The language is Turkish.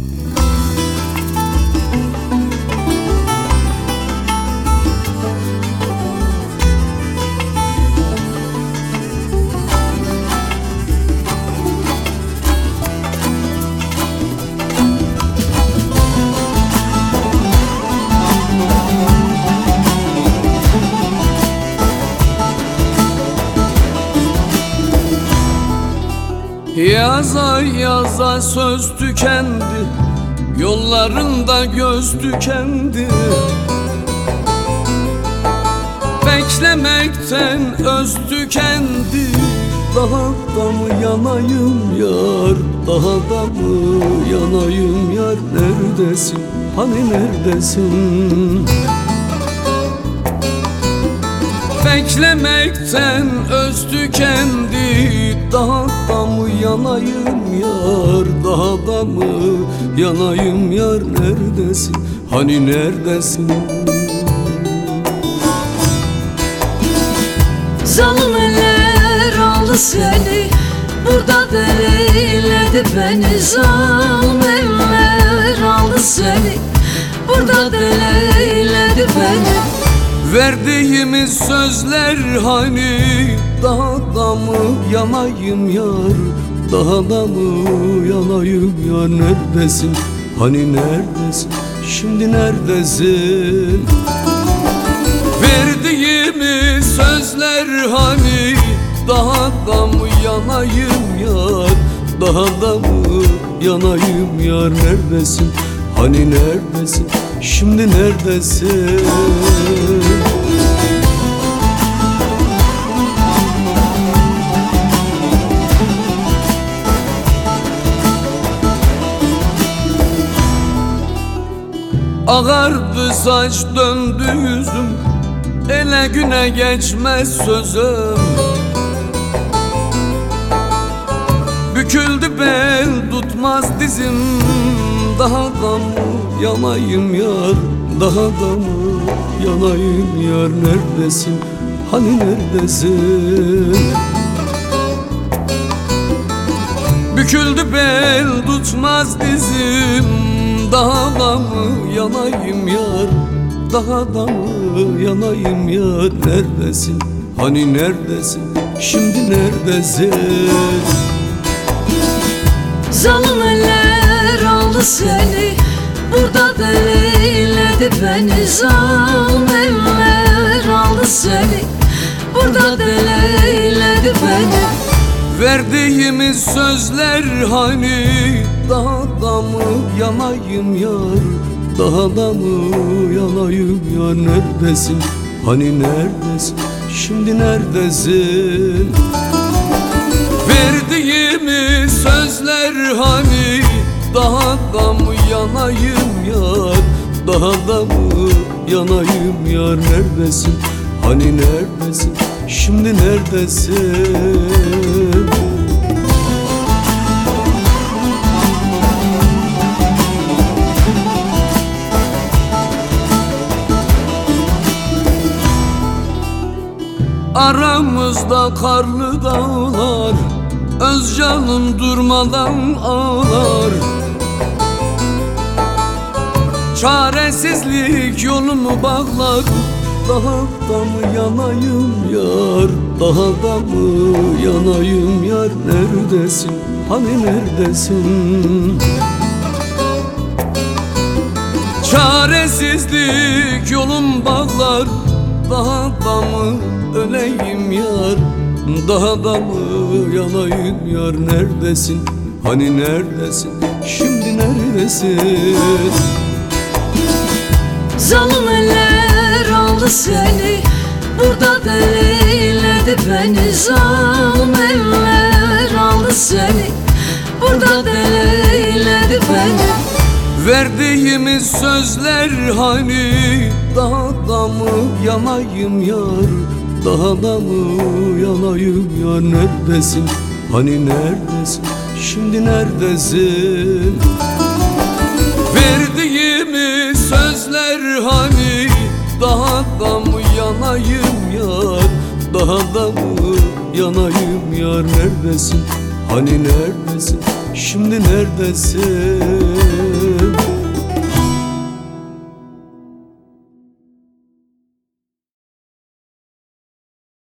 Mm-hmm. Yaza yaza söz tükendi Yollarında göz tükendi. Beklemekten öz tükendi Daha da mı yanayım yar Daha da mı yanayım yar? Neredesin? Hani neredesin Beklemekten öz tükendi. Daha da mı yanayım yar Daha da mı yanayım yar? Neredesin? Hani neredesin? Zalim eller aldı seni Burada deliledi beni. Zalim eller aldı seni Burada deliledi beni Verdiğimiz sözler hani Daha da mı yanayım yar? Daha da mı yanayım yar? Neredesin? Hani neredesin? Şimdi neredesin? Verdiğimiz sözler hani Daha da mı yanayım yar? Daha da mı yanayım yar? Neredesin? Hani neredesin? Şimdi neredesin Ağardı saç döndü yüzüm Ele güne geçmez sözüm. Büküldü bel tutmaz dizim Daha da mı yanayım yar Daha da mı yanayım yar. Neredesin? Hani neredesin? Büküldü bel tutmaz dizim Daha da mı yanayım yar Daha da mı yanayım yar Neredesin hani neredesin Şimdi neredesin Zalim eller aldı seni Burada deliledi beni Zalim eller aldı seni Burada deliledi beni Verdiğimiz sözler hani Daha da mı yanayım yar? Daha da mı yanayım yar? Neredesin? Hani neredesin? Şimdi neredesin? Verdiğimiz sözler hani Daha da mı yanayım yar? Daha da mı yanayım yar? Neredesin? Hani neredesin? Şimdi neredesin Aramızda karlı dağlar Öz canım durmadan ağlar. Çaresizlik yolumu bağlar Daha da mı yanayım yar? Daha da mı yanayım yar? Neredesin? Hani neredesin? Çaresizlik yolum bağlar Daha da mı öleyim yar? Daha da mı yanayım yar? Neredesin? Hani neredesin? Şimdi neredesin? Zalim eller aldı seni. Burada deliledi beni. Zalim eller aldı seni. Burada deliledi Verdiğimiz sözler hani Daha da mı yanayım yar? Daha da mı yanayım yar? Neredesin? Hani neredesin? Şimdi neredesin? Verdiğimiz sözler hani Daha da mı yanayım yar? Daha da mı yanayım yar? Neredesin? Hani neredesin? Şimdi neredesin